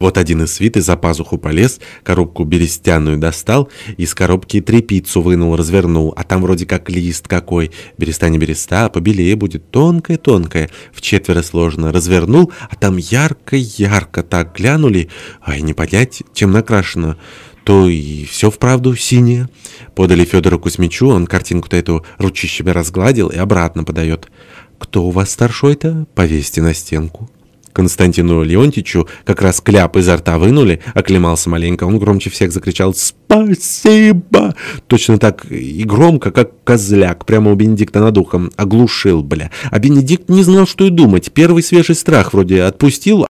Вот один из свиты за пазуху полез, коробку берестяную достал, из коробки трепицу вынул, развернул, а там вроде как лист какой. Береста не береста, а побелее будет, тонкая-тонкая, в четверо сложно. Развернул, а там ярко-ярко так глянули, ай, не понять, чем накрашено то и все вправду синее. Подали Федору Кузьмичу, он картинку-то эту ручищами разгладил и обратно подает. «Кто у вас старшой-то? Повесьте на стенку». Константину Леонтичу как раз кляп изо рта вынули, оклемался маленько. Он громче всех закричал «Спасибо!» Точно так и громко, как козляк, прямо у Бенедикта над ухом. Оглушил, бля. А Бенедикт не знал, что и думать. Первый свежий страх вроде отпустил,